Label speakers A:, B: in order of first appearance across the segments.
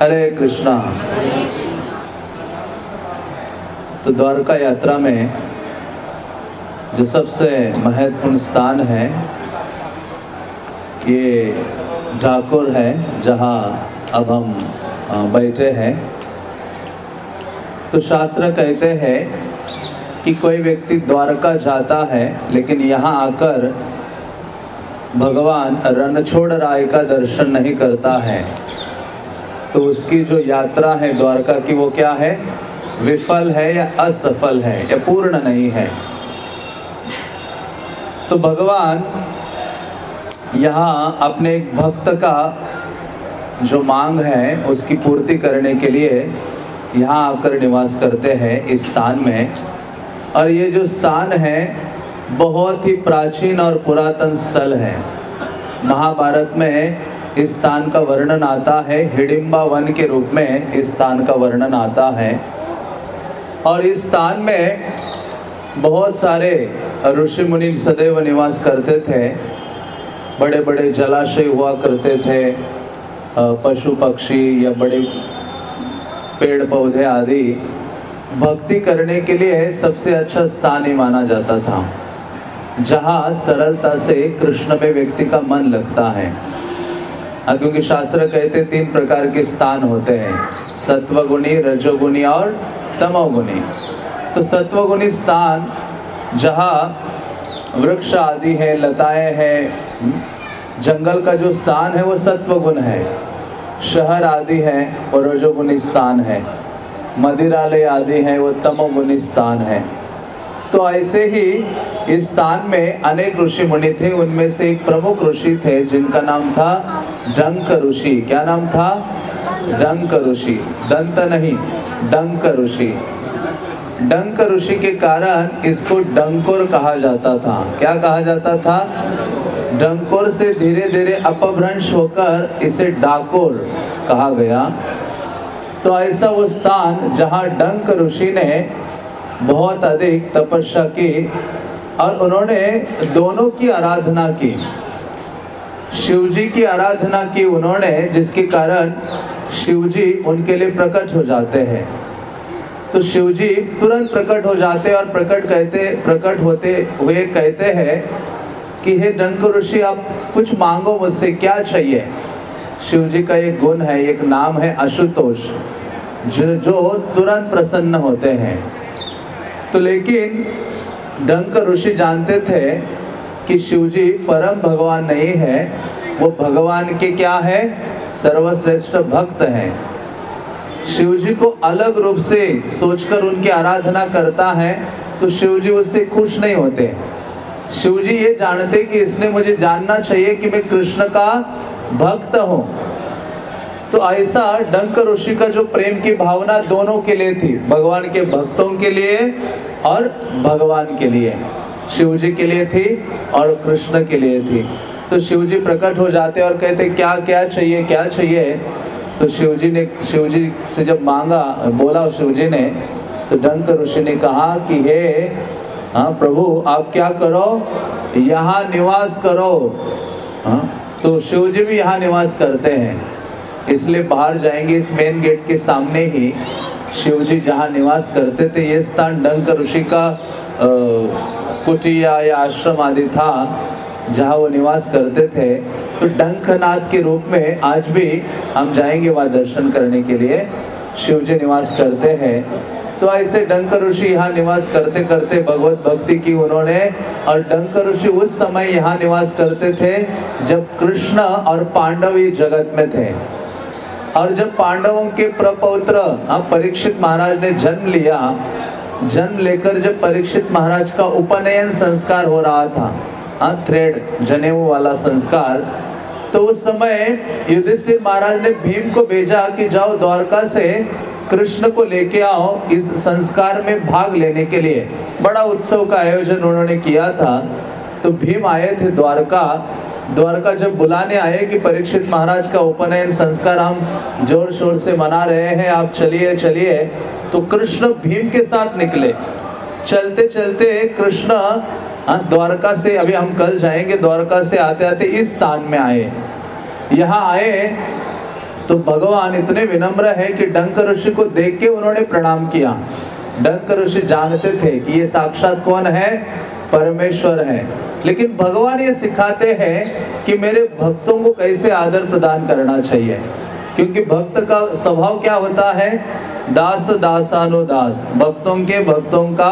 A: हरे कृष्णा। तो द्वारका यात्रा में जो सबसे महत्वपूर्ण स्थान है, ये ठाकुर है, जहाँ अब हम बैठे हैं। तो शास्त्र कहते हैं कि कोई व्यक्ति द्वारका जाता है, लेकिन यहाँ आकर भगवान रणछोड़ राय का दर्शन नहीं करता है। तो उसकी जो यात्रा है द्वारका की वो क्या है? विफल है या असफल है? या पूर्ण नहीं है। तो भगवान यहाँ अपने एक भक्त का जो मांग है, उसकी पूर्ति करने के लिए यहाँ आकर निवास करते हैं इस स्थान में। और ये जो स्थान है, बहुत ही प्राचीन और पुरातन स्थल है। महाभारत में इस स्थान का वर्णन आता है, हिडिम्बा वन के रूप में इस स्थान का वर्णन आता है। और इस स्थान में बहुत सारे ऋषि मुनि सदैव निवास करते थे बड़े बड़े जलाशय हुआ करते थे पशु पक्षी या बड़े पेड़ पौधे आदि। भक्ति करने के लिए सबसे अच्छा स्थान ही माना जाता था, जहाँ सरलता से कृष्ण में व्यक्ति का मन लगता है। हाँ, क्योंकि शास्त्र कहते तीन प्रकार के स्थान होते हैं सत्वगुणी रजोगुणी और तमोगुणी। तो सत्वगुणी स्थान जहाँ वृक्ष आदि है लताएँ हैं हम्म, जंगल का जो स्थान है वो सत्वगुण है। शहर आदि है वो रजोगुणी स्थान है। मदिरालय आदि है वो तमोगुणी स्थान है। तो ऐसे ही इस स्थान में अनेक ऋषि मुनि थे, उनमें से एक प्रमुख ऋषि थे जिनका नाम था डंक ऋषि। क्या नाम था? डंक ऋषि। दंत नहीं, डंक ऋषि। डंक ऋषि के कारण इसको डंकोर कहा जाता था। क्या कहा जाता था? डंकोर से धीरे धीरे अपभ्रंश होकर इसे डाकोर कहा गया। तो ऐसा वो स्थान जहाँ डंक ऋषि ने बहुत अधिक तपस्या की और उन्होंने दोनों की आराधना की। शिव जी की आराधना की उन्होंने, जिसके कारण शिव जी उनके लिए प्रकट हो जाते हैं। तो शिव जी तुरंत प्रकट हो जाते और प्रकट कहते, प्रकट होते हुए कहते हैं कि, हे डंक ऋषि, आप कुछ मांगो मुझसे, क्या चाहिए? शिव जी का एक गुण है, एक नाम है आशुतोष जो जो तुरंत प्रसन्न होते हैं। तो लेकिन डंक ऋषि जानते थे कि शिवजी परम भगवान नहीं है, वो भगवान के क्या है? सर्वश्रेष्ठ भक्त हैं। शिवजी को अलग रूप से सोचकर उनकी आराधना करता है तो शिवजी उससे खुश नहीं होते। शिवजी ये जानते कि इसने मुझे जानना चाहिए कि मैं कृष्ण का भक्त हूँ। तो ऐसा डंक ऋषि का जो प्रेम की भावना दोनों के लिए थी, भगवान के भक्तों के लिए और भगवान के लिए। शिव जी के लिए थी और कृष्ण के लिए थी। तो शिव जी प्रकट हो जाते और कहते, क्या क्या चाहिए क्या चाहिए? तो शिव जी ने शिव जी से जब मांगा, बोला शिव जी ने तो डंक ऋषि ने कहा कि, हे हाँ प्रभु, आप क्या करो? यहाँ निवास करो। हाँ तो शिव जी भी यहाँ निवास करते हैं। इसलिए बाहर जाएँगे इस मेन गेट के सामने ही। शिव जी जहाँ निवास करते थे, ये स्थान डंक ऋषि का कुटिया या आश्रम आदि था, जहाँ वो निवास करते थे। तो डंकनाथ के रूप में आज भी हम जाएँगे वहाँ दर्शन करने के लिए। शिव जी निवास करते हैं। तो ऐसे डंक ऋषि यहाँ निवास करते करते भगवत भक्ति की उन्होंने, और डंक ऋषि उस समय यहाँ निवास करते थे जब कृष्ण और पांडव ये जगत में थे। और जब पांडवों के प्रपौत्र हाँ परीक्षित महाराज ने जन्म लिया, जन्म लेकर जब परीक्षित महाराज का उपनयन संस्कार हो रहा था हाँ थ्रेड, जनेऊ वाला संस्कार तो उस समय युधिष्ठिर महाराज ने भीम को भेजा कि जाओ द्वारका से कृष्ण को लेके आओ इस संस्कार में भाग लेने के लिए। बड़ा उत्सव का आयोजन उन्होंने किया था। तो भीम आए थे द्वारका द्वारका जब बुलाने आए कि परीक्षित महाराज का उपनयन संस्कार हम ज़ोर शोर से मना रहे हैं आप चलिए चलिए तो कृष्ण भीम के साथ निकले। चलते चलते कृष्ण हाँ, द्वारका से अभी हम कल जाएँगे द्वारका से आते आते इस स्थान में आए। यहाँ आए तो भगवान इतने विनम्र है कि डंक ऋषि को देख के उन्होंने प्रणाम किया। डंक ऋषि जानते थे कि ये साक्षात कौन है? परमेश्वर है। लेकिन भगवान ये सिखाते हैं कि मेरे भक्तों को कैसे आदर प्रदान करना चाहिए। क्योंकि भक्त का स्वभाव क्या होता है? दास दासानुदास भक्तों के भक्तों का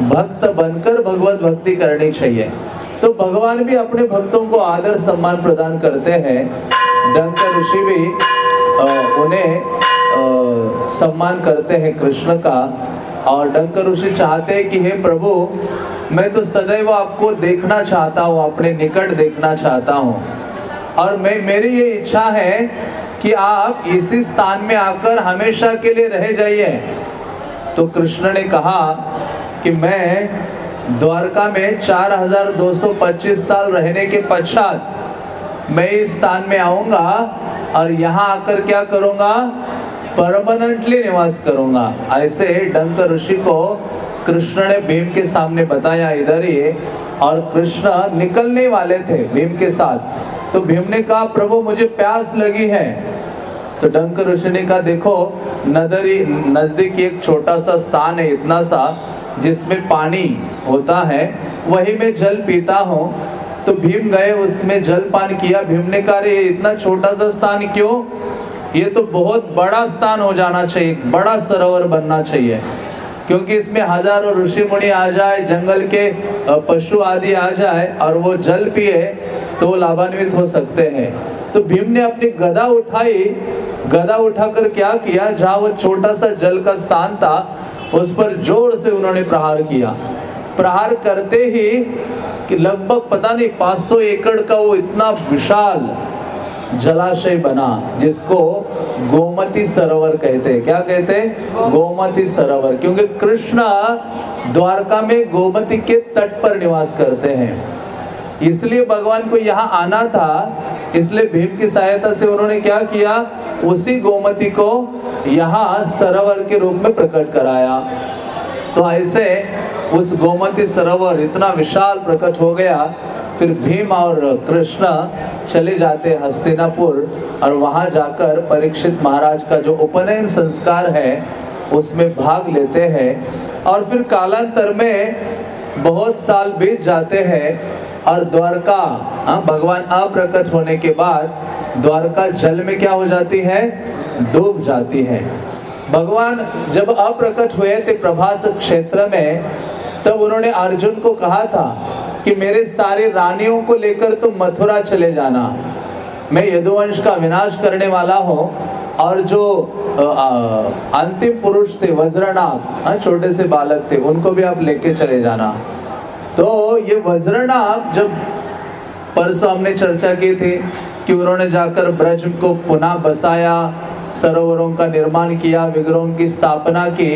A: भक्त बनकर भगवत भक्ति करनी चाहिए। तो भगवान भी अपने भक्तों को आदर सम्मान प्रदान करते हैं। डंक ऋषि भी उन्हें सम्मान करते हैं कृष्ण का। और डंक ऋषि चाहते हैं कि, हे प्रभु, मैं तो सदैव आपको देखना चाहता हूँ, अपने निकट देखना चाहता हूँ। और मैं, मेरी ये इच्छा है कि आप इसी स्थान में आकर हमेशा के लिए रह जाइए। तो कृष्ण ने कहा कि, मैं द्वारका में 4225 साल रहने के पश्चात मैं इस स्थान में आऊँगा और यहाँ आकर क्या करूँगा? परमानेंटली निवास करूँगा। ऐसे डंक ऋषि को कृष्ण ने भीम के सामने बताया इधर ही, और कृष्ण निकलने वाले थे भीम के साथ। तो भीम ने कहा, प्रभु, मुझे प्यास लगी है। तो डंक ऋषि ने कहा, देखो, नदरी, नज़दीक एक छोटा सा स्थान है, इतना सा, जिसमें पानी होता है, वही मैं जल पीता हूँ। तो भीम गए, उसमें जल पान किया। भीम ने कहा इतना छोटा सा स्थान क्यों? ये तो बहुत बड़ा स्थान हो जाना चाहिए, बड़ा सरोवर बनना चाहिए। क्योंकि इसमें हज़ारों ऋषि मुनि आ जाए, जंगल के पशु आदि आ जाए और वो जल पिए तो लाभान्वित हो सकते हैं। तो भीम ने अपनी गदा उठाई, गदा उठाकर क्या किया? जहाँ वो छोटा सा जल का स्थान था, उस पर ज़ोर से उन्होंने प्रहार किया। प्रहार करते ही कि लगभग पता नहीं 500 एकड़ का वो इतना विशाल जलाशय बना, जिसको गोमती सरोवर कहते हैं। क्या कहते हैं? गोमती सरोवर। क्योंकि कृष्ण द्वारका में गोमती के तट पर निवास करते हैं। इसलिए भगवान को यहाँ आना था, इसलिए भीम की सहायता से उन्होंने क्या किया? उसी गोमती को यहाँ सरोवर के रूप में प्रकट कराया। तो ऐसे उस गोमती सरोवर इतना विशाल प्रकट हो गया फिर भीम और कृष्ण चले जाते हस्तिनापुर और वहाँ जाकर परीक्षित महाराज का जो उपनयन संस्कार है उसमें भाग लेते हैं। और फिर कालांतर में बहुत साल बीत जाते हैं और द्वारका हाँ, भगवान अप्रकट होने के बाद द्वारका जल में क्या हो जाती है? डूब जाती है। भगवान जब अप्रकट हुए थे प्रभास क्षेत्र में तब उन्होंने अर्जुन को कहा था कि मेरे सारे रानियों को लेकर तुम मथुरा चले जाना। मैं यदुवंश का विनाश करने वाला हूँ और जो अंतिम पुरुष थे, वज्रनाभ हाँ छोटे से बालक थे, उनको भी आप लेके चले जाना। तो ये वज्रनाभ जब परसों हमने चर्चा की थी कि उन्होंने जाकर ब्रज को पुनः बसाया, सरोवरों का निर्माण किया, विग्रहों की स्थापना की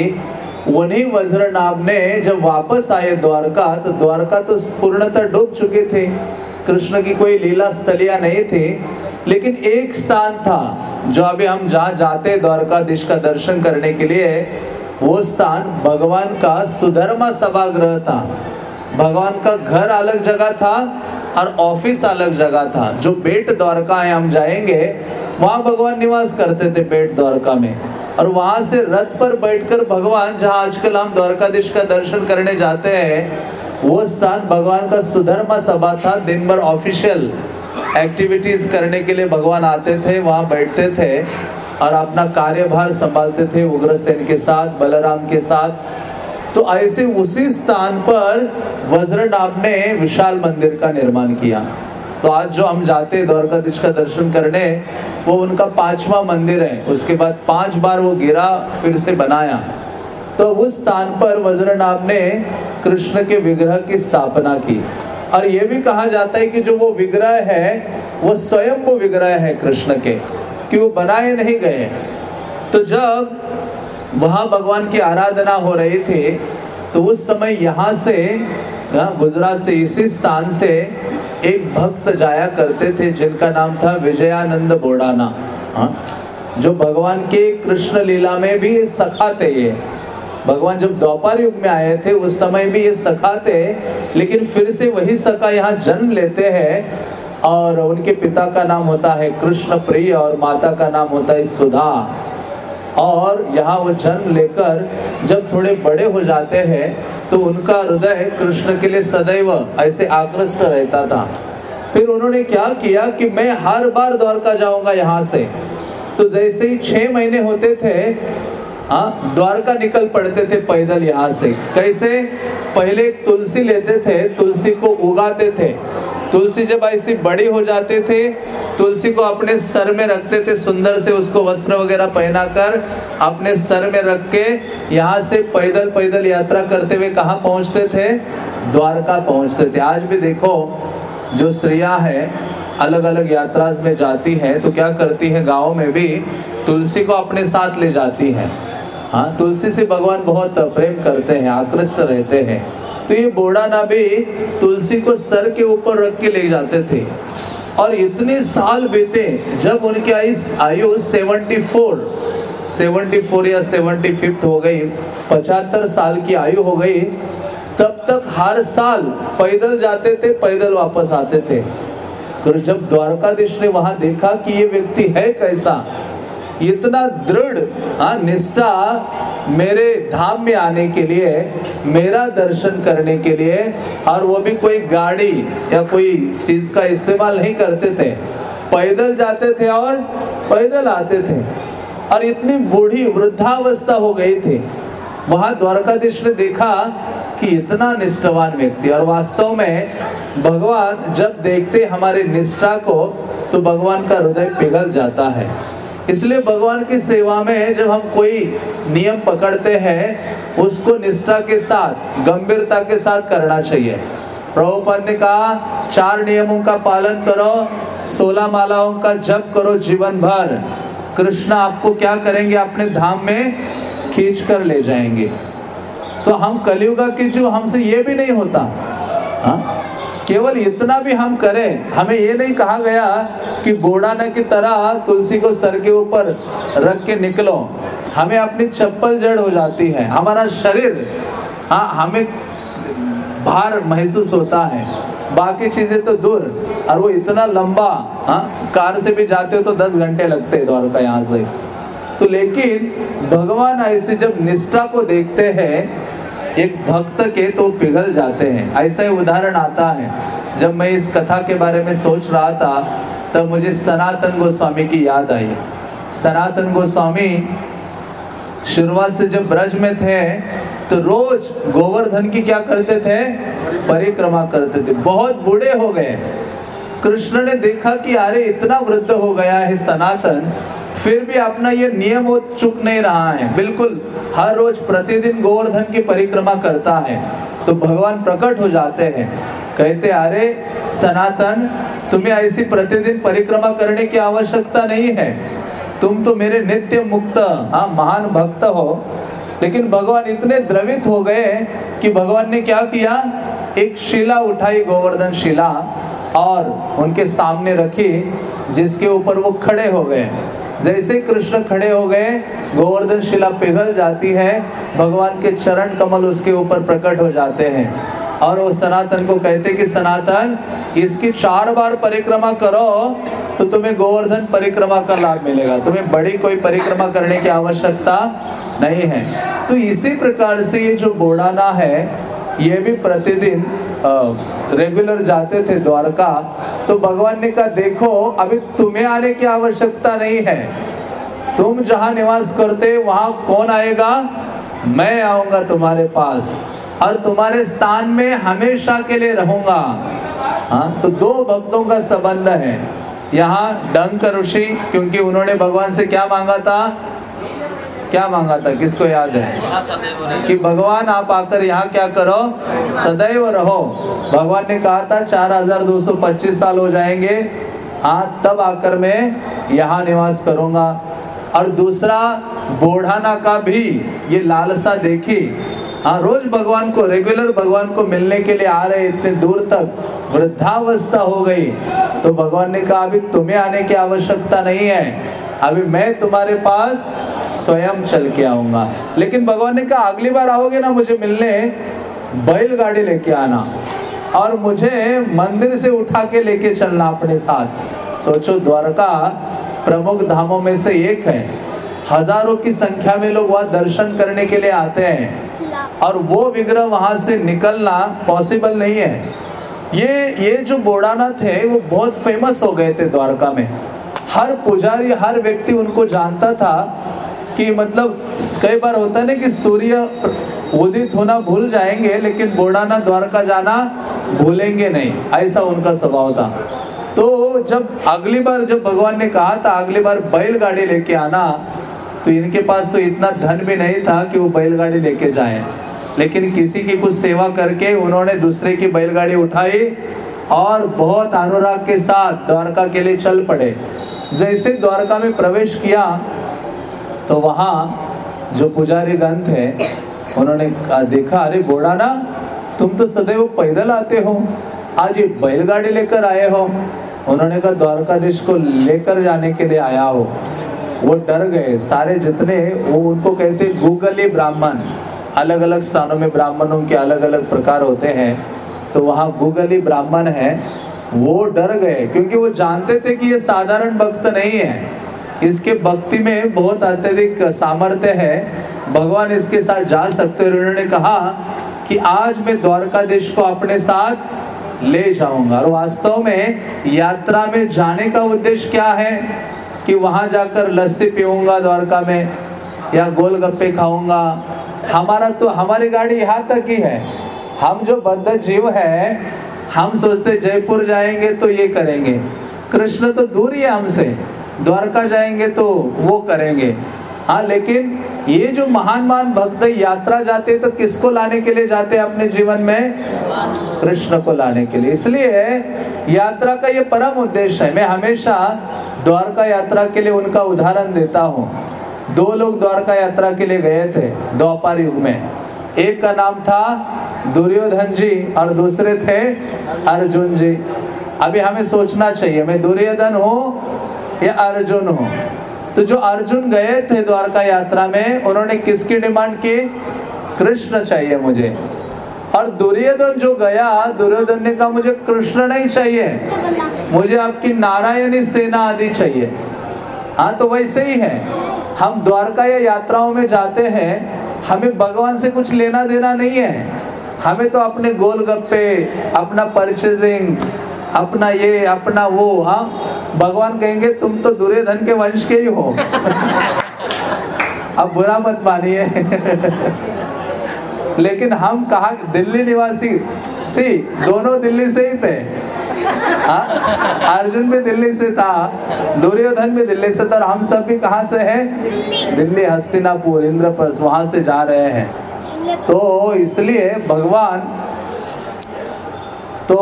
A: वही वज्रनाभ ने जब वापस आए द्वारका तो द्वारका तो पूर्णतः डूब चुके थे। कृष्ण की कोई लीला स्थलिया नहीं थी, लेकिन एक स्थान था, जो अभी हम जहाँ जाते द्वारकाधीश का दर्शन करने के लिए, वो स्थान भगवान का सुधर्मा सभागृह था। भगवान का घर अलग जगह था और ऑफ़िस अलग जगह था। जो बेट द्वारका है, हम जाएँगे वहाँ भगवान निवास करते थे बेट द्वारका में। और वहाँ से रथ पर बैठकर भगवान जहाँ आजकल हम द्वारकाधीश का दर्शन करने जाते हैं, वो स्थान भगवान का सुधर्मा सभा था, दिन भर ऑफिशियल एक्टिविटीज़ करने के लिए भगवान आते थे, वहाँ बैठते थे और अपना कार्यभार संभालते थे उग्रसेन के साथ, बलराम के साथ। तो ऐसे उसी स्थान पर वज्रनाभ ने विशाल मंदिर का निर्माण किया। तो आज जो हम जाते हैं द्वारकाधीश का दर्शन करने, वो उनका पांचवा मंदिर है। उसके बाद पाँच बार वो गिरा, फिर से बनाया। तो उस स्थान पर वज्रनाभ ने कृष्ण के विग्रह की स्थापना की। और ये भी कहा जाता है कि जो वो विग्रह है, वो स्वयं वो विग्रह है कृष्ण के, कि वो बनाए नहीं गए। तो जब वहाँ भगवान की आराधना हो रही थी तो उस समय यहाँ से गुजरात से, इसी स्थान से एक भक्त जाया करते थे जिनका नाम था विजयानंद बोडाना। हाँ? जो भगवान के कृष्ण लीला में भी सखा थे ये भगवान जब द्वापर युग में आए थे, उस समय भी ये सखा थे लेकिन फिर से वही सखा यहाँ जन्म लेते हैं और उनके पिता का नाम होता है कृष्ण प्रिय और माता का नाम होता है सुधा। और यहाँ वो जन्म लेकर जब थोड़े बड़े हो जाते हैं तो उनका हृदय कृष्ण के लिए सदैव ऐसे आकृष्ट रहता था। फिर उन्होंने क्या किया कि मैं हर बार द्वारका जाऊँगा यहाँ से। तो जैसे ही छह महीने होते थे हाँ द्वारका निकल पड़ते थे पैदल यहाँ से। कैसे? पहले तुलसी लेते थे, तुलसी को उगाते थे। तुलसी जब ऐसी बड़ी हो जाते थे, तुलसी को अपने सर में रखते थे, सुंदर से उसको वस्त्र वगैरह पहनाकर अपने सर में रख के यहाँ से पैदल पैदल यात्रा करते हुए कहा पहुँचते थे? द्वारका पहुँचते थे। आज भी देखो, जो स्त्रियाँ है अलग अलग यात्रा में जाती है तो क्या करती है, गाँव में भी तुलसी को अपने साथ ले जाती है। हाँ तुलसी से भगवान बहुत प्रेम करते हैं, आकृष्ट रहते हैं। तो ये बोड़ा भी तुलसी को सर के ऊपर रख के ले जाते थे। और इतने साल बीते, जब उनकी आयु 74 74 या 75 हो गई, पचहत्तर साल की आयु हो गई, तब तक हर साल पैदल जाते थे, पैदल वापस आते थे। जब द्वारकाधीश ने वहाँ देखा कि ये व्यक्ति है कैसा इतना दृढ़ हाँ निष्ठा मेरे धाम में आने के लिए, मेरा दर्शन करने के लिए, और वो भी कोई गाड़ी या कोई चीज़ का इस्तेमाल नहीं करते थे। पैदल जाते थे और पैदल आते थे। और इतनी बूढ़ी वृद्धावस्था हो गई थी। वहाँ द्वारकाधीश ने देखा कि इतना निष्ठावान व्यक्ति, और वास्तव में भगवान जब देखते हमारे निष्ठा को तो भगवान का हृदय पिघल जाता है। इसलिए भगवान की सेवा में जब हम कोई नियम पकड़ते हैं, उसको निष्ठा के साथ, गंभीरता के साथ करना चाहिए। प्रभुपद ने कहा, चार नियमों का पालन करो, सोलह मालाओं का जप करो जीवन भर कृष्ण, आपको क्या करेंगे? अपने धाम में खींच कर ले जाएँगे। तो हम कलयुगा की जो हमसे ये भी नहीं होता। हा? केवल इतना भी हम करें, हमें ये नहीं कहा गया कि बोड़ाना की तरह तुलसी को सर के ऊपर रख के निकलो। हमें अपनी चप्पल जड़ हो जाती है, हमारा शरीर हाँ हमें भार महसूस होता है। बाकी चीज़ें तो दूर, और वो इतना लंबा हाँ कार से भी जाते हो तो दस घंटे लगते हैं द्वारका यहाँ से। तो लेकिन भगवान ऐसे जब निष्ठा को देखते हैं एक भक्त के तो पिघल जाते हैं। ऐसा ही उदाहरण आता है। जब मैं इस कथा के बारे में सोच रहा था, तब मुझे सनातन गोस्वामी की याद आई। सनातन गोस्वामी शुरुआत से जब ब्रज में थे तो रोज गोवर्धन की क्या करते थे? परिक्रमा करते थे। बहुत बूढ़े हो गए। कृष्ण ने देखा कि अरे, इतना वृद्ध हो गया है सनातन, फिर भी अपना ये नियम वो चुक नहीं रहा है। बिल्कुल, हर रोज प्रतिदिन गोवर्धन की परिक्रमा करता है। तो भगवान प्रकट हो जाते हैं। कहते, अरे, सनातन, तुम्हें ऐसी प्रतिदिन परिक्रमा करने की आवश्यकता नहीं है। तुम तो मेरे नित्य मुक्त हाँ महान भक्त हो। लेकिन भगवान इतने द्रवित हो गए कि भगवान ने क्या किया? एक शिला उठाई, गोवर्धन शिला। और उनके सामने रखी, जिसके ऊपर वो खड़े हो गए। जैसे कृष्ण खड़े हो गए, गोवर्धन शिला पिघल जाती है, भगवान के चरण कमल उसके ऊपर प्रकट हो जाते हैं। और वो सनातन को कहते कि, सनातन, इसकी चार बार परिक्रमा करो तो तुम्हें गोवर्धन परिक्रमा का लाभ मिलेगा। तुम्हें बड़ी कोई परिक्रमा करने की आवश्यकता नहीं है। तो इसी प्रकार से ये जो बोड़ाना है, ये भी प्रतिदिन रेगुलर जाते थे द्वारका तो भगवान ने कहा, देखो, अभी तुम्हें आने की आवश्यकता नहीं है। तुम जहाँ निवास करते, वहाँ कौन आएगा? मैं आऊँगा तुम्हारे पास। और तुम्हारे स्थान में हमेशा के लिए रहूँगा। हाँ तो दो भक्तों का संबंध है। यहाँ डंक ऋषि, क्योंकि उन्होंने भगवान से क्या मांगा था? क्या मांगा था? किसको याद है? कि भगवान, आप आकर यहाँ क्या करो? सदैव रहो। भगवान ने कहा था, चार हज़ार दो सौ पच्चीस साल हो जाएँगे। हाँ तब आकर मैं यहाँ निवास करूँगा। और दूसरा, बोढ़ाना का भी ये लालसा देखी। हाँ रोज भगवान को रेगुलर भगवान को मिलने के लिए आ रहे, इतने दूर तक वृद्धावस्था हो गई। तो भगवान ने कहा, अभी तुम्हें आने की आवश्यकता नहीं है। अभी मैं तुम्हारे पास स्वयं चल के आऊँगा। लेकिन भगवान ने कहा, अगली बार आओगे ना मुझे मिलने बैलगाड़ी लेके आना और मुझे मंदिर से उठा के लेके चलना अपने साथ। सोचो, द्वारका प्रमुख धामों में से एक है। हज़ारों की संख्या में लोग वहाँ दर्शन करने के लिए आते हैं और वो विग्रह वहाँ से निकलना पॉसिबल नहीं है। ये ये जो बोड़ाना थे वो बहुत फ़ेमस हो गए थे द्वारका में। हर पुजारी, हर व्यक्ति उनको जानता था कि मतलब कई बार होता है ना कि सूर्य उदित होना भूल जाएँगे, लेकिन बोड़ाना द्वारका जाना भूलेंगे नहीं। ऐसा उनका स्वभाव था। तो जब अगली बार जब भगवान ने कहा था, अगली बार बैलगाड़ी लेके आना तो इनके पास तो इतना धन भी नहीं था कि वो बैलगाड़ी लेके जाए। लेकिन किसी की कुछ सेवा करके उन्होंने दूसरे की बैलगाड़ी उठाई और बहुत अनुराग के साथ द्वारका के लिए चल पड़े। जैसे द्वारका में प्रवेश किया तो वहाँ जो पुजारी गण थे उन्होंने देखा, अरे बोड़ा ना, तुम तो सदैव पैदल आते हो। आज ये बैलगाड़ी लेकर आए हो। उन्होंने कहा, द्वारकाधीश को लेकर जाने के लिए आया हो। वो डर गए। सारे जितने वो उनको कहते गूगली ब्राह्मण। अलग अलग स्थानों में ब्राह्मणों के अलग अलग प्रकार होते हैं। तो वहाँ गूगली ब्राह्मण है, वो डर गए, क्योंकि वो जानते थे कि ये साधारण भक्त नहीं है। इसके भक्ति में बहुत अत्यधिक सामर्थ्य है। भगवान इसके साथ जा सकते हैं। उन्होंने कहा कि आज मैं द्वारकाधीश को अपने साथ ले जाऊँगा। और वास्तव में यात्रा में जाने का उद्देश्य क्या है? कि वहाँ जाकर लस्सी पीऊँगा द्वारका में, या गोलगप्पे खाऊँगा। हमारा तो हमारी गाड़ी यहाँ तक ही है। हम जो बद्ध जीव है, हम सोचते जयपुर जाएँगे तो ये करेंगे। कृष्ण तो दूर ही है हमसे। द्वारका जाएँगे तो वो करेंगे। हाँ लेकिन ये जो महान महान भक्त यात्रा जाते तो किसको लाने के लिए जाते अपने जीवन में? कृष्ण को लाने के लिए। इसलिए यात्रा का ये परम उद्देश्य है। मैं हमेशा द्वारका यात्रा के लिए उनका उदाहरण देता हूँ। दो लोग द्वारका यात्रा के लिए गए थे, द्वापर युग में। एक का नाम था दुर्योधन जी और दूसरे थे अर्जुन जी। अभी हमें सोचना चाहिए, मैं दुर्योधन हूँ या अर्जुन हूँ तो जो अर्जुन गए थे द्वारका यात्रा में, उन्होंने किसकी डिमांड की? कृष्ण चाहिए मुझे। और दुर्योधन जो गया, दुर्योधन ने कहा, मुझे कृष्ण नहीं चाहिए। मुझे आपकी नारायणी सेना आदि चाहिए। हाँ तो वैसे ही है। हम द्वारका या यात्राओं में जाते हैं, हमें भगवान से कुछ लेना देना नहीं है। हमें तो अपने गोलगप्पे, अपना परचेजिंग अपना ये, अपना वो हाँ? भगवान कहेंगे, तुम तो दुर्योधन के वंश के ही हो। अब बुरा मत मानिए। लेकिन हम कहा, दिल्ली निवासी, सी, दोनों दिल्ली से ही थे। हाँ? अर्जुन भी दिल्ली से था, दुर्योधन भी दिल्ली से था, और हम सब भी कहा से हैं? दिल्ली, हस्तिनापुर, इंद्रप्रस्थ, वहाँ से जा रहे हैं। तो इसलिए भगवान तो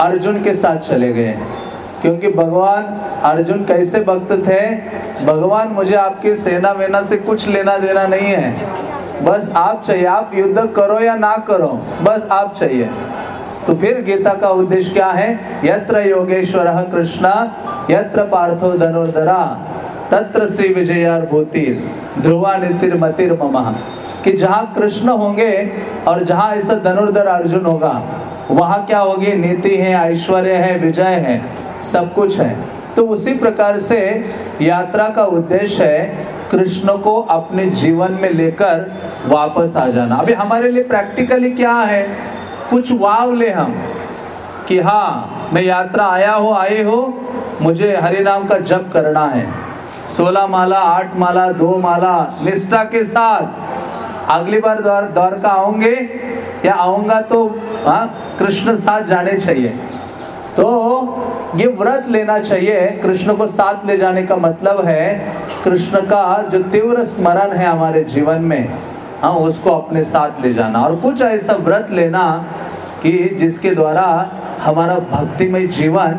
A: अर्जुन के साथ चले गए। क्योंकि भगवान अर्जुन कैसे भक्त थे? भगवान मुझे आपकी सेना वेना से कुछ लेना देना नहीं है। बस आप चाहिए, आप युद्ध करो या ना करो, बस आप चाहिए। तो फिर गीता का उद्देश्य क्या है? यत्र योगेश्वर कृष्ण, यत्र पार्थो धनुर्धरा, तत्र श्री विजयार भूतिर ध्रुवा नितिर मतिर ममा कि जहाँ कृष्ण होंगे और जहाँ ऐसा धनुर्धर अर्जुन होगा वहाँ क्या होगी? नीति है, ऐश्वर्य है, विजय है, सब कुछ है। तो उसी प्रकार से यात्रा का उद्देश्य है कृष्ण को अपने जीवन में लेकर वापस आ जाना। अभी हमारे लिए प्रैक्टिकली क्या है? कुछ वाव ले हम कि हाँ मैं यात्रा आया हो आए हो, मुझे हरि नाम का जप करना है। सोलह माला, आठ माला, दो माला, निष्ठा के साथ। अगली बार द्वार द्वारका आऊँगे या आऊँगा तो हाँ कृष्ण साथ जाने चाहिए। तो ये व्रत लेना चाहिए। कृष्ण को साथ ले जाने का मतलब है, कृष्ण का जो तीव्र स्मरण है हमारे जीवन में हाँ उसको अपने साथ ले जाना। और कुछ ऐसा व्रत लेना कि जिसके द्वारा हमारा भक्तिमय जीवन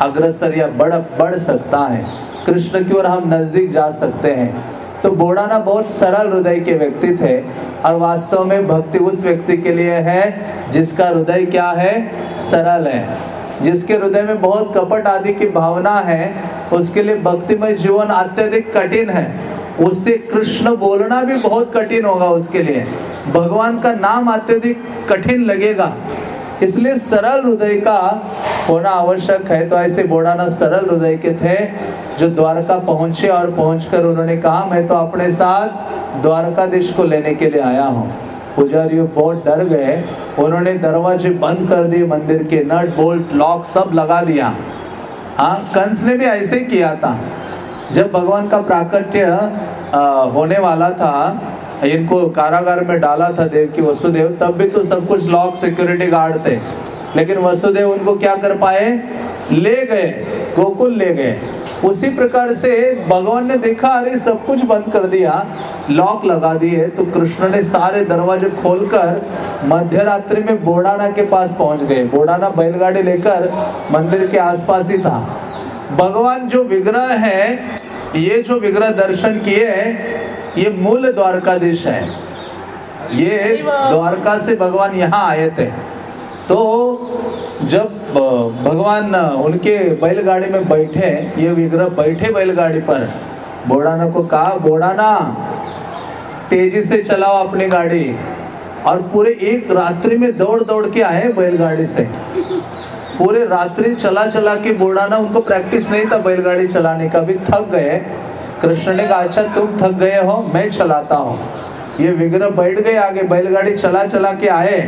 A: अग्रसर या बढ़ बढ़ सकता है। कृष्ण की ओर हम नज़दीक जा सकते हैं। तो बोड़ाना बहुत सरल हृदय के व्यक्ति थे और वास्तव में भक्ति उस व्यक्ति के लिए है जिसका हृदय क्या है? सरल है। जिसके हृदय में बहुत कपट आदि की भावना है, उसके लिए भक्तिमय जीवन अत्यधिक कठिन है। उससे कृष्ण बोलना भी बहुत कठिन होगा उसके लिए। भगवान का नाम अत्यधिक कठिन लगेगा। इसलिए सरल हृदय का होना आवश्यक है। तो ऐसे बोड़ाना सरल हृदय के थे जो द्वारका पहुँचे और पहुंचकर उन्होंने कहा, मैं तो अपने साथ द्वारकाधीश को लेने के लिए आया हूँ। पुजारी बहुत डर गए। उन्होंने दरवाजे बंद कर दिए, मंदिर के नट बोल्ट, लॉक सब लगा दिया। हाँ कंस ने भी ऐसे किया था। जब भगवान का प्राकट्य होने वाला था इनको कारागार में डाला था देव की वसुदेव, तब भी तो सब कुछ लॉक सिक्योरिटी गार्ड थे। लेकिन वसुदेव उनको क्या कर पाए? ले गए, गोकुल ले गए। उसी प्रकार से भगवान ने देखा, अरे सब कुछ बंद कर दिया लॉक लगा दिए। तो कृष्ण ने सारे दरवाजे खोलकर मध्य रात्रि में बोडाना के पास पहुँच गए। बोडाना बैलगाड़ी लेकर मंदिर के आसपास ही था। भगवान जो विग्रह है, ये जो विग्रह दर्शन किए ये मूल द्वारकाधीश है। ये द्वारका से भगवान यहाँ आए थे। तो जब भगवान उनके बैलगाड़ी में बैठे, ये विग्रह बैठे बैलगाड़ी पर, बोड़ाना को कहा, बोड़ाना, तेज़ी से चलाओ अपनी गाड़ी। और पूरे एक रात्रि में दौड़ दौड़ के आए बैलगाड़ी से। पूरे रात्रि चला चला के बोड़ाना, उनको प्रैक्टिस नहीं था बैलगाड़ी चलाने का भी थक गए। कृष्ण ने कहा अच्छा तुम थक गए हो मैं चलाता हूँ। ये विग्रह बैठ गए आगे बैलगाड़ी चला चला के आए।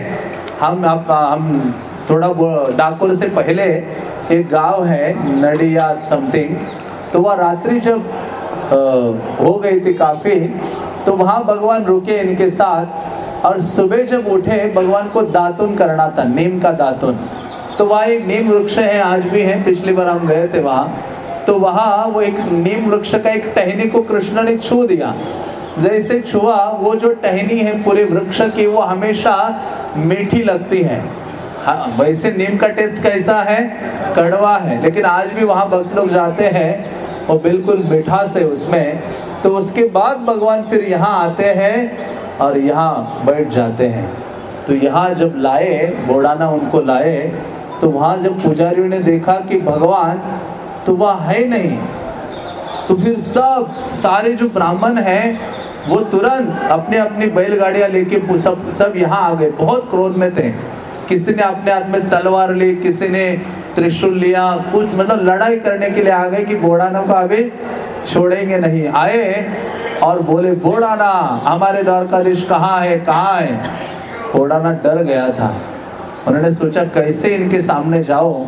A: हम आप, हम थोड़ा डाकुर से पहले एक गाँव है नडिया समथिंग तो वह रात्रि जब आ, हो गई थी काफ़ी तो वहाँ भगवान रुके इनके साथ और सुबह जब उठे भगवान को दातुन करना था नीम का दातुन। तो वहाँ एक नीम वृक्ष है आज भी है पिछली बार हम गए थे वहाँ। तो वहाँ वो एक नीम वृक्ष का एक टहनी को कृष्ण ने छू दिया। जैसे छुआ, वो जो टहनी है पूरे वृक्ष की, वो हमेशा मीठी लगती है। हाँ वैसे नीम का टेस्ट कैसा है? कड़वा है। लेकिन आज भी वहाँ भक्त लोग जाते हैं और बिल्कुल मिठास है उसमें। तो उसके बाद भगवान फिर यहाँ आते हैं और यहाँ बैठ जाते हैं। तो यहाँ जब लाए, बोड़ाना उनको लाए तो वहाँ जब पुजारियों ने देखा कि भगवान तो वह है नहीं। तो फिर सब, सारे जो ब्राह्मण हैं, वो तुरंत अपने अपनी बैलगाड़ियाँ लेके सब सब यहाँ आ गए। बहुत क्रोध में थे। किसी ने अपने हाथ में तलवार ली, किसी ने त्रिशूल लिया, कुछ मतलब लड़ाई करने के लिए आ गए कि बोड़ाना को अभी छोड़ेंगे नहीं। आए और बोले, बोड़ाना, हमारे द्वारकाधीश कहाँ है कहाँ है? बोड़ाना डर गया था। उन्होंने सोचा, कैसे इनके सामने जाओ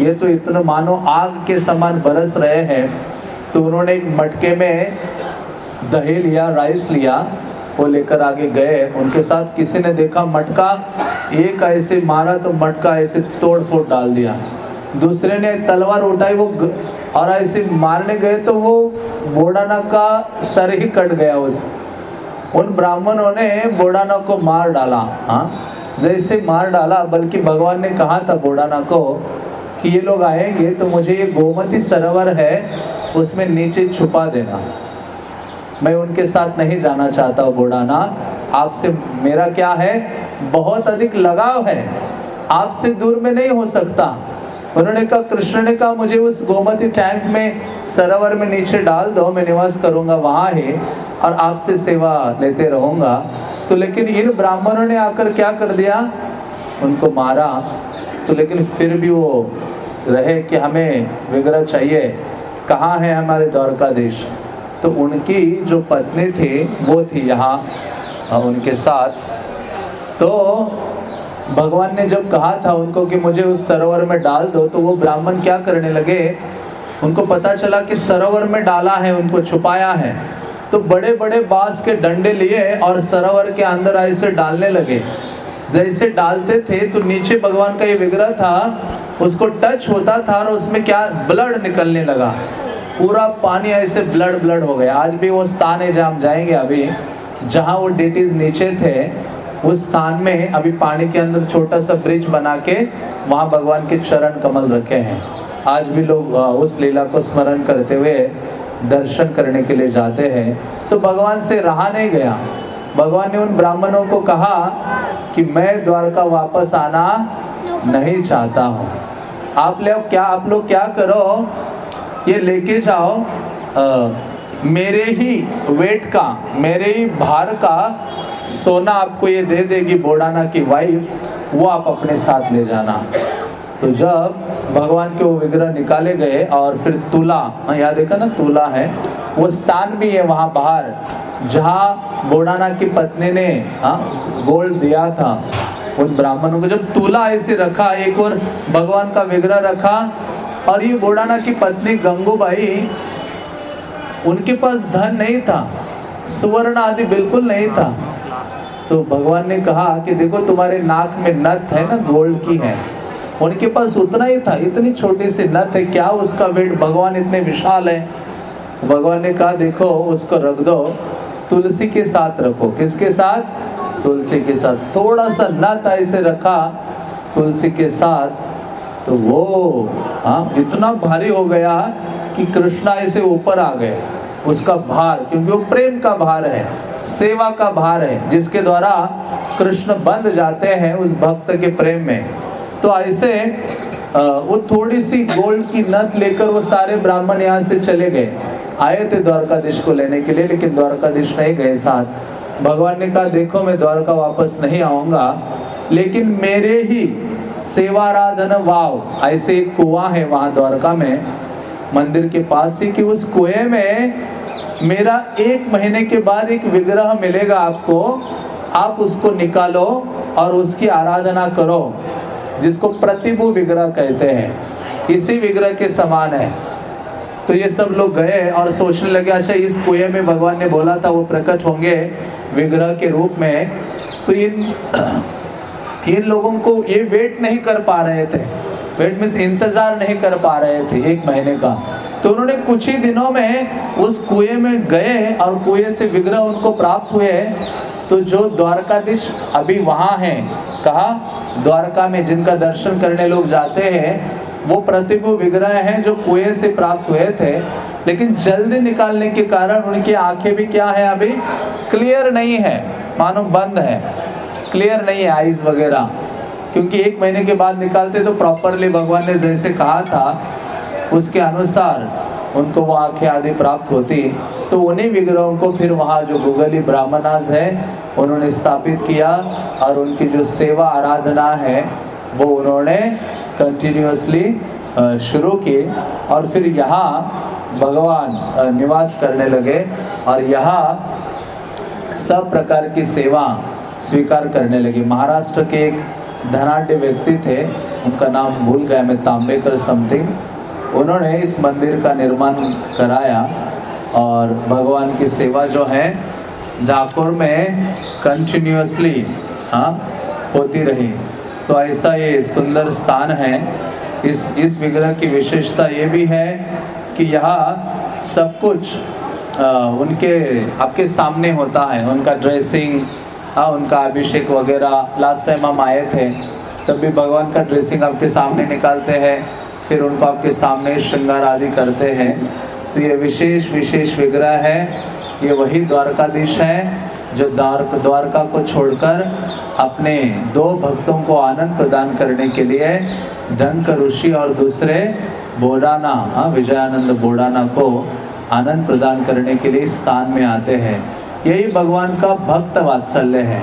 A: ये तो इतना मानो आग के समान बरस रहे हैं। तो उन्होंने एक मटके में दही लिया राइस लिया, वो लेकर आगे गए। उनके साथ किसी ने देखा मटका एक ऐसे मारा तो मटका ऐसे तोड़ फोड़ डाल दिया। दूसरे ने तलवार उठाई, वो और ऐसे मारने गए तो वो बोडाना का सर ही कट गया उस। उन ब्राह्मणों ने बोडाना को मार डाला हाँ? जैसे मार डाला, बल्कि भगवान ने कहा था बोडाना को कि ये लोग आएँगे तो मुझे ये गोमती सरोवर है, उसमें नीचे छुपा देना। मैं उनके साथ नहीं जाना चाहता हूँ बोडाना आपसे मेरा क्या है? बहुत अधिक लगाव है। आपसे दूर में नहीं हो सकता। उन्होंने कहा, कृष्ण ने कहा, मुझे उस गोमती टैंक में, सरोवर में नीचे डाल दो, मैं निवास करूँगा, वहाँ ही, और आपसे सेवा लेते रहूँगा। तो लेकिन इन ब्राह्मणों ने आकर क्या कर दिया? उनको मारा। तो लेकिन फिर भी वो रहे कि हमें विग्रह चाहिए, कहाँ है हमारे दौर का द्वारकाधीश? तो उनकी जो पत्नी थी, वो थी यहाँ उनके साथ। तो भगवान ने जब कहा था उनको कि मुझे उस सरोवर में डाल दो तो वो ब्राह्मण क्या करने लगे? उनको पता चला कि सरोवर में डाला है, उनको छुपाया है। तो बड़े बड़े बाँस के डंडे लिए और सरोवर के अंदर ऐसे डालने लगे। जैसे डालते थे तो नीचे भगवान का ये विग्रह था, उसको टच होता था और उसमें क्या ब्लड निकलने लगा। पूरा पानी ऐसे ब्लड ब्लड हो गया। आज भी वो स्थान है जहाँ हम जाएँगे अभी, जहाँ वो डेटीज नीचे थे, उस स्थान में अभी पानी के अंदर छोटा सा ब्रिज बना के वहाँ भगवान के चरण कमल रखे हैं। आज भी लोग उस लीला को स्मरण करते हुए दर्शन करने के लिए जाते हैं। तो भगवान से रहा नहीं गया। भगवान ने उन ब्राह्मणों को कहा कि मैं द्वारका वापस आना नहीं चाहता हूँ। आप लोग क्या आप लोग क्या करो? ये लेके जाओ। आ, मेरे ही वेट का मेरे ही भार का सोना आपको ये दे देगी बोडाना की वाइफ वो आप अपने साथ ले जाना। तो जब भगवान के वो विग्रह निकाले गए और फिर तुला हाँ यहाँ देखा ना तुला है वो स्थान भी है वहाँ बाहर। जहाँ बोडाना की पत्नी ने हाँ गोल्ड दिया था, उन ब्राह्मणों को जब तुला ऐसे रखा, एक और भगवान का विग्रह रखा, और ये बोडाना की पत्नी गंगूबाई उनके पास धन नहीं था, सुवर्ण आदि बिल्कुल नहीं था तो भगवान ने कहा कि देखो तुम्हारे नाक में नथ है ना, गोल्ड की है, उनके पास उतना ही था, इतनी छोटी सी नथ है, क्या उसका वेट, भगवान इतने विशाल है? भगवान ने कहा, देखो, उसको रख दो तुलसी के साथ रखो। किसके साथ? तुलसी के साथ। थोड़ा सा नथ ऐसे रखा, तुलसी के साथ तो वो हाँ इतना भारी हो गया कि कृष्णा ऐसे ऊपर आ गए। उसका भार, क्योंकि वो प्रेम का भार है, सेवा का भार है, जिसके द्वारा कृष्ण बंध जाते हैं उस भक्त के प्रेम में। तो ऐसे वो थोड़ी सी गोल्ड की नत लेकर वो सारे ब्राह्मण यहाँ से चले गए। आए थे द्वारकाधीश को लेने के लिए, लेकिन द्वारकाधीश नहीं गए साथ। भगवान ने कहा, देखो, मैं द्वारका वापस नहीं आऊँगा, लेकिन मेरे ही सेवाराधन वाव, ऐसे एक कुआँ है वहाँ द्वारका में, मंदिर के पास ही, कि उस कुएँ में मेरा एक महीने के बाद एक विग्रह मिलेगा आपको। आप उसको निकालो और उसकी आराधना करो, जिसको प्रतिभु विग्रह कहते हैं। इसी विग्रह के समान है। तो ये सब लोग गए और सोचने लगे अच्छा इस कुएँ में भगवान ने बोला था वो प्रकट होंगे विग्रह के रूप में। तो इन इन लोगों को ये वेट नहीं कर पा रहे थे। वेट मीन्स इंतज़ार नहीं कर पा रहे थे एक महीने का। तो उन्होंने कुछ ही दिनों में उस कुएँ में गए और कुएँ से विग्रह उनको प्राप्त हुए तो जो द्वारकाधीश अभी वहाँ हैं, कहा, द्वारका में जिनका दर्शन करने लोग जाते हैं वो प्रतिभु विग्रह हैं जो कुएँ से प्राप्त हुए थे, लेकिन जल्दी निकालने के कारण उनकी आँखें भी क्या है अभी? क्लियर नहीं है। मानो बंद है। क्लियर नहीं है आईज वगैरह। क्योंकि एक महीने के बाद निकालते तो प्रॉपरली भगवान ने जैसे कहा था, उसके अनुसार उनको वो आँखें आदि प्राप्त होती। तो उन्हीं विग्रहों को फिर वहाँ जो गुगली ब्राह्मणाज है, उन्होंने स्थापित किया और उनकी जो सेवा आराधना है, वो उन्होंने कंटिन्यूसली शुरू की और फिर यहाँ भगवान निवास करने लगे और यहाँ सब प्रकार की सेवा स्वीकार करने लगे। महाराष्ट्र के एक धनाढ़ व्यक्ति थे, उनका नाम भूल गया मैं, तांबेकर समथिंग उन्होंने इस मंदिर का निर्माण कराया और भगवान की सेवा जो है डाकोर में कंटिन्यूसली हाँ होती रही। तो ऐसा ये सुंदर स्थान है। इस इस विग्रह की विशेषता ये भी है कि यहाँ सब कुछ आ, उनके आपके सामने होता है। उनका ड्रेसिंग हाँ उनका अभिषेक वगैरह। लास्ट टाइम हम आए थे तब भी भगवान का ड्रेसिंग आपके सामने निकालते हैं फिर उनको आपके सामने श्रृंगार आदि करते हैं। तो ये विशेष विशेष विग्रह है। ये वही द्वारकाधीश है। जो द्वारक, द्वारका को छोड़कर अपने दो भक्तों को आनंद प्रदान करने के लिए डंक ऋषि और दूसरे बोडाना हाँ विजयानंद बोडाना को आनंद प्रदान करने के लिए स्थान में आते हैं। यही भगवान का भक्त वात्सल्य है।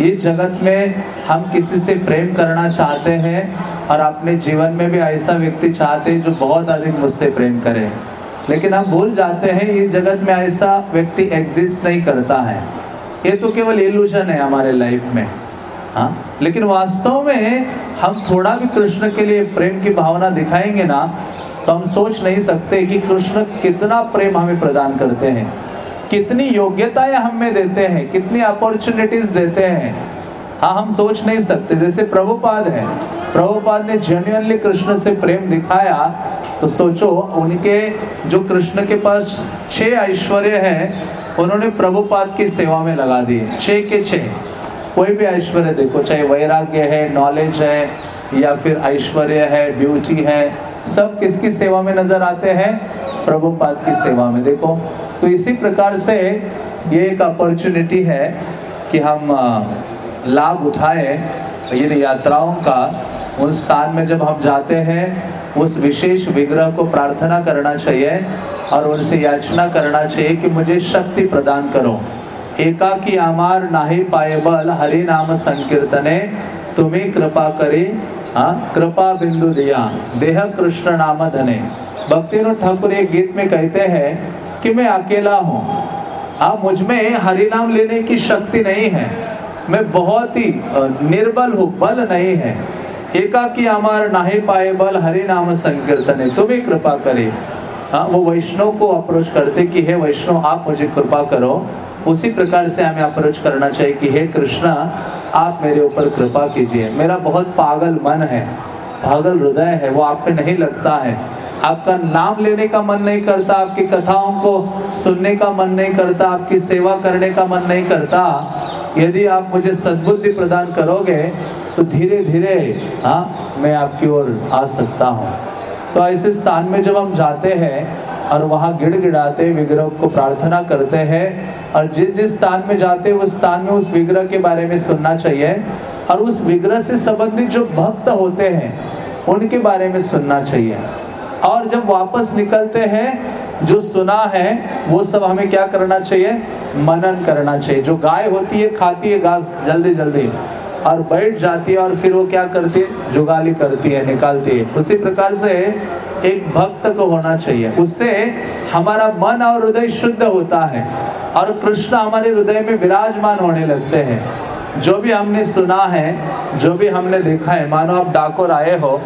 A: इस जगत में हम किसी से प्रेम करना चाहते हैं और अपने जीवन में भी ऐसा व्यक्ति चाहते हैं जो बहुत अधिक मुझसे प्रेम करे। लेकिन हम भूल जाते हैं इस जगत में ऐसा व्यक्ति एग्जिस्ट नहीं करता है। ये तो केवल इल्यूजन है हमारे लाइफ में हाँ? लेकिन वास्तव में हम थोड़ा भी कृष्ण के लिए प्रेम की भावना दिखाएँगे ना तो हम सोच नहीं सकते कि कृष्ण कितना प्रेम हमें प्रदान करते हैं, कितनी योग्यताएँ हमें देते हैं, कितनी अपॉर्चुनिटीज़ देते हैं। हाँ हम सोच नहीं सकते। जैसे प्रभुपाद है, प्रभुपाद ने जेन्युअनली कृष्ण से प्रेम दिखाया तो सोचो, उनके जो कृष्ण के पास छह ऐश्वर्य हैं उन्होंने प्रभुपाद की सेवा में लगा दिए छह के छह। कोई भी ऐश्वर्य देखो, चाहे वैराग्य है नॉलेज है, या फिर ऐश्वर्य है ब्यूटी है, सब किसकी सेवा में नज़र आते हैं? प्रभुपाद की सेवा में। देखो तो इसी प्रकार से ये एक अपॉर्चुनिटी है कि हम लाभ उठाए इन यात्राओं का। उन स्थान में जब हम जाते हैं, उस विशेष विग्रह को प्रार्थना करना चाहिए। और उनसे याचना करना चाहिए कि मुझे शक्ति प्रदान करो। एका की आमार नाही पाए बल, हरि नाम संकीर्तने, तुम्हें कृपा करे हाँ कृपा बिंदु दिया। देह कृष्ण नाम धने। भक्ति ठाकुर एक गीत में कहते हैं कि मैं अकेला हूँ। हाँ मुझमें हरि नाम लेने की शक्ति नहीं है। मैं बहुत ही निर्बल हूँ, बल नहीं है। एका एकाकी अमार नाही पाए बल, हरि नाम संकीर्तने, तुम्हें कृपा करे। हाँ वो वैष्णव को अप्रोच करते कि, हे वैष्णव, आप मुझे कृपा करो। उसी प्रकार से हमें अप्रोच करना चाहिए कि, हे कृष्णा, आप मेरे ऊपर कृपा कीजिए। मेरा बहुत पागल मन है, पागल हृदय है, वो आप पे नहीं लगता है। आपका नाम लेने का मन नहीं करता, आपकी कथाओं को सुनने का मन नहीं करता, आपकी सेवा करने का मन नहीं करता। यदि आप मुझे सद्बुद्धि प्रदान करोगे तो धीरे धीरे हाँ मैं आपकी ओर आ सकता हूँ। तो ऐसे स्थान में जब हम जाते हैं और वहाँ गिड़गिड़ाते विग्रह को प्रार्थना करते हैं, और जिस जिस स्थान में जाते हैं, उस स्थान में उस विग्रह के बारे में सुनना चाहिए, और उस विग्रह से संबंधित जो भक्त होते हैं, उनके बारे में सुनना चाहिए। और जब वापस निकलते हैं, जो सुना है, वो सब हमें क्या करना चाहिए? मनन करना चाहिए। जो गाय होती है, खाती है, घास, जल्दी जल्दी। और बैठ जाती है और फिर वो क्या करती है? जुगाली करती है, निकालती है। उसी प्रकार से एक भक्त को होना चाहिए। उससे हमारा मन और हृदय शुद्ध होता है और कृष्ण हमारे हृदय में विराजमान होने लगते हैं। जो भी हमने सुना है, जो भी हमने देखा है, मानो आप डाकोर आए हो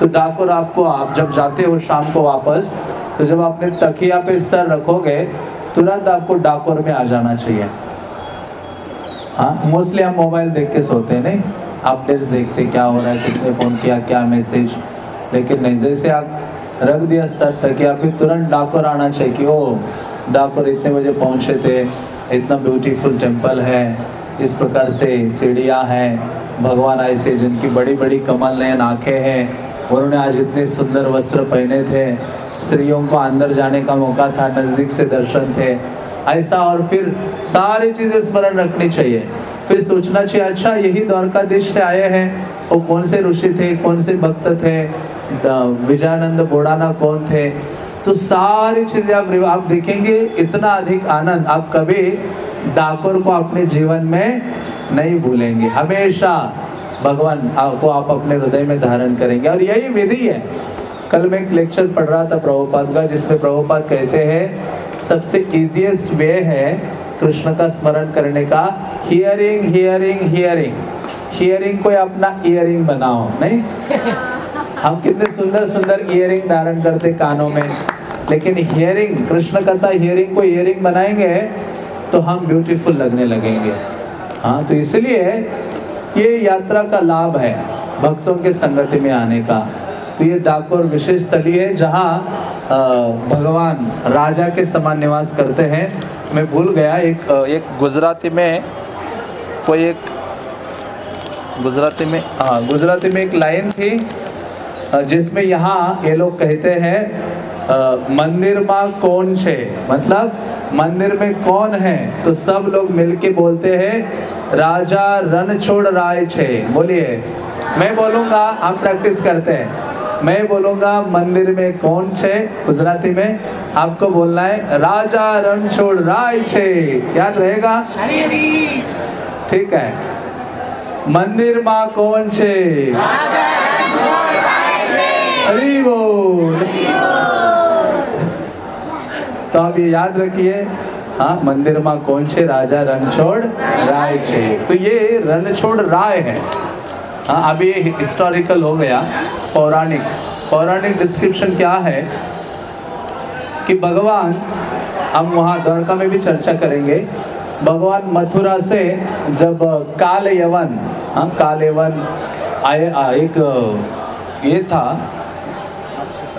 A: तो डाकोर आपको, आप जब जाते हो शाम को वापस तो जब आपने तकिया पे सर रखोगे, तुरंत आपको डाकोर में आ जाना चाहिए। हाँ मोस्टली हम मोबाइल देख के सोते हैं, नहीं? अपडेट्स देखते, क्या हो रहा है, किसने फ़ोन किया, क्या मैसेज लेकिन नहीं, जैसे आप रख दिया सर तकिया फिर तुरंत डाकोर आना चाहिए कि ओ डाकोर इतने बजे पहुँचे थे, इतना ब्यूटीफुल टेंपल है, इस प्रकार से सीढ़ियाँ हैं, भगवान ऐसे जिनकी बड़ी बड़ी कमल नयन आँखें हैं, उन्होंने आज इतने सुंदर वस्त्र पहने थे, स्त्रियों को अंदर जाने का मौका था, नज़दीक से दर्शन थे ऐसा और फिर सारी चीज़ें स्मरण रखनी चाहिए। फिर सोचना चाहिए अच्छा यही द्वारकाधीश से आए हैं। वो कौन से ऋषि थे? कौन से भक्त थे? विजयानंद बोड़ाना कौन थे? तो सारी चीज़ें आप आप देखेंगे, इतना अधिक आनंद आप कभी डाकोर को अपने जीवन में नहीं भूलेंगे। हमेशा भगवान को आप अपने हृदय में धारण करेंगे। और यही विधि है। कल मैं एक लेक्चर पढ़ रहा था प्रभुपाद का, जिसमें प्रभुपाद कहते हैं सबसे इजीएस्ट वे है कृष्ण का स्मरण करने का। हियरिंग हियरिंग हियरिंग हियरिंग को अपना इयरिंग बनाओ नहीं? हम कितने सुंदर सुंदर इयरिंग धारण करते कानों में। लेकिन हियरिंग कृष्ण करता हियरिंग को इयरिंग बनाएँगे तो हम ब्यूटीफुल लगने लगेंगे। हाँ तो इसलिए ये यात्रा का लाभ है भक्तों के संगति में आने का। तो ये डाकोर विशेष स्थली है जहाँ भगवान राजा के समान निवास करते हैं। मैं भूल गया, एक एक गुजराती में कोई एक गुजराती में हाँ गुजराती में एक लाइन थी जिसमें यहाँ ये लोग कहते हैं मंदिर माँ कौन छे मतलब मंदिर में कौन है? तो सब लोग मिलके बोलते हैं, राजा रण छोड़ राय छे। बोलिए, मैं बोलूँगा हम प्रैक्टिस करते हैं। मैं बोलूँगा मंदिर में कौन छे? गुजराती में आपको बोलना है राजा रणछोड़ राय छे। याद रहेगा? ठीक है। मंदिर माँ कौन छे? हरी बोल तो आप ये याद रखिए हाँ मंदिर माँ कौन छे? राजा रणछोड़ राय छे। तो ये रणछोड़ राय हाँ। अभी ये हिस्टोरिकल हो गया। पौराणिक। पौराणिक डिस्क्रिप्शन क्या है? कि भगवान, हम वहाँ द्वारका में भी चर्चा करेंगे। भगवान मथुरा से जब काल यवन हाँ काल यवन आए एक, ये था,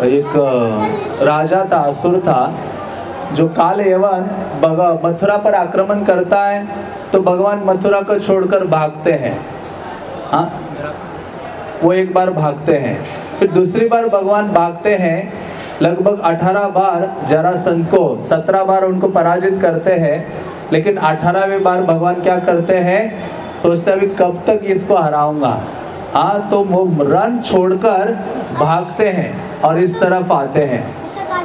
A: एक, राजा था, असुर था, जो काल यवन मथुरा पर आक्रमण करता है तो भगवान मथुरा को छोड़कर भागते हैं। हाँ वो एक बार भागते हैं। फिर दूसरी बार भगवान भागते हैं। लगभग 18 बार जरासंध को 17 बार उनको पराजित करते हैं। लेकिन 18वें बार भगवान क्या करते हैं? सोचते अभी कब तक इसको हराऊँगा? हाँ तो रन छोड़कर भागते हैं और इस तरफ़ आते हैं।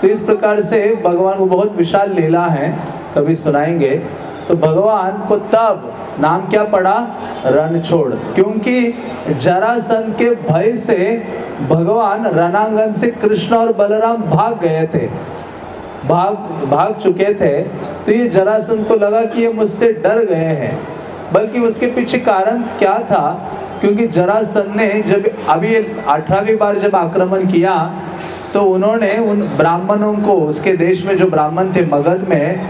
A: तो इस प्रकार से भगवान को बहुत विशाल लीला है। कभी सुनाएँगे। तो भगवान को तब नाम क्या पड़ा? रणछोड़। क्योंकि जरासंध के भय से भगवान रणांगन से कृष्ण और बलराम भाग गए थे। भाग भाग चुके थे। तो ये जरासंध को लगा कि ये मुझसे डर गए हैं। बल्कि उसके पीछे कारण क्या था? क्योंकि जरासंध ने जब अभी अठारहवीं बार जब आक्रमण किया तो उन्होंने उन ब्राह्मणों को, उसके देश में जो ब्राह्मण थे, मगध में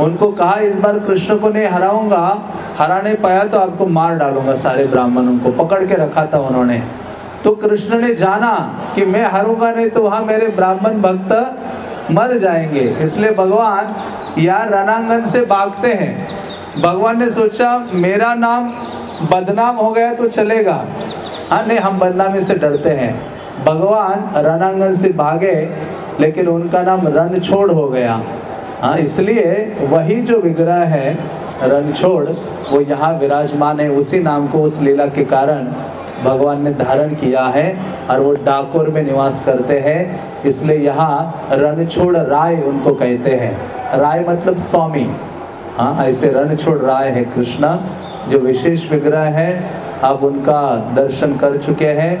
A: उनको कहा, इस बार कृष्ण को नहीं हराऊँगा हरा नहीं पाया तो आपको मार डालूँगा। सारे ब्राह्मणों को पकड़ के रखा था उन्होंने। तो कृष्ण ने जाना कि मैं हारूँगा नहीं तो वहाँ मेरे ब्राह्मण भक्त मर जाएँगे। इसलिए भगवान यार रणांगन से भागते हैं। भगवान ने सोचा, मेरा नाम बदनाम हो गया तो चलेगा। हाँ नहीं, हम बदनामी से डरते हैं। भगवान रणांगन से भागे, लेकिन उनका नाम रण छोड़ हो गया। हाँ इसलिए वही जो विग्रह है, रणछोड़, वो यहाँ विराजमान है। उसी नाम को, उस लीला के कारण भगवान ने धारण किया है और वो डाकोर में निवास करते हैं। इसलिए यहाँ रणछोड़ राय उनको कहते हैं। राय मतलब स्वामी। हाँ ऐसे रणछोड़ राय है कृष्णा, जो विशेष विग्रह है। आप उनका दर्शन कर चुके हैं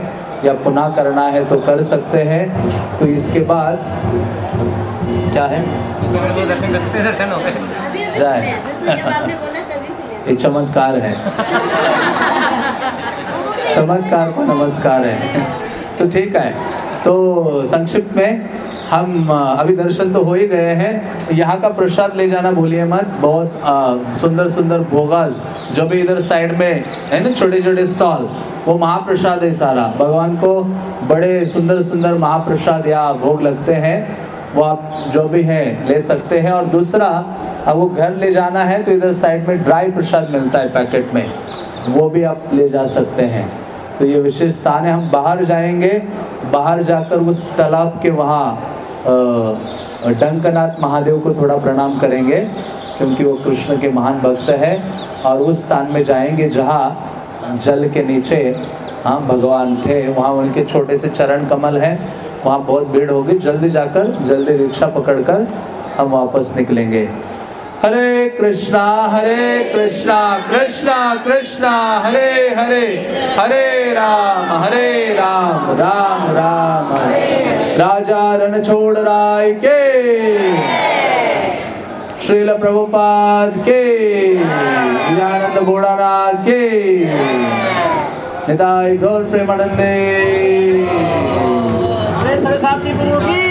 A: या पुनः करना है तो कर सकते हैं। तो इसके बाद क्या है? जाए। ये चमत्कार है। चमत्कार को नमस्कार है। तो ठीक है। तो संक्षिप्त में हम अभी दर्शन तो हो ही गए हैं। यहाँ का प्रसाद ले जाना भूलिए मत। बहुत सुंदर सुंदर भोगाज जो भी इधर साइड में है ना छोटे छोटे स्टॉल वो महाप्रसाद है सारा। भगवान को बड़े सुंदर सुंदर महाप्रसाद या भोग लगते हैं। वो आप जो भी है ले सकते हैं। और दूसरा, अब वो घर ले जाना है तो इधर साइड में ड्राई प्रसाद मिलता है पैकेट में, वो भी आप ले जा सकते हैं। तो ये विशेष स्थान है। हम बाहर जाएँगे, बाहर जाकर उस तालाब के वहाँ डंकनाथ महादेव को थोड़ा प्रणाम करेंगे, क्योंकि वो कृष्ण के महान भक्त है। और उस स्थान में जाएँगे जहाँ जल के नीचे हाँ भगवान थे। वहाँ उनके छोटे से चरण कमल है। वहाँ बहुत भीड़ होगी। जल्दी जाकर, जल्दी रिक्शा पकड़कर हम वापस निकलेंगे। हरे कृष्णा हरे कृष्णा कृष्णा कृष्णा, हरे हरे हरे राम हरे राम राम राम। राजा रण छोड़ राय के। श्रील प्रभुपाद के। आनंद बोड़ानाथ के। निताई गौर प्रेमानंदे।
B: साक्षी गुरु की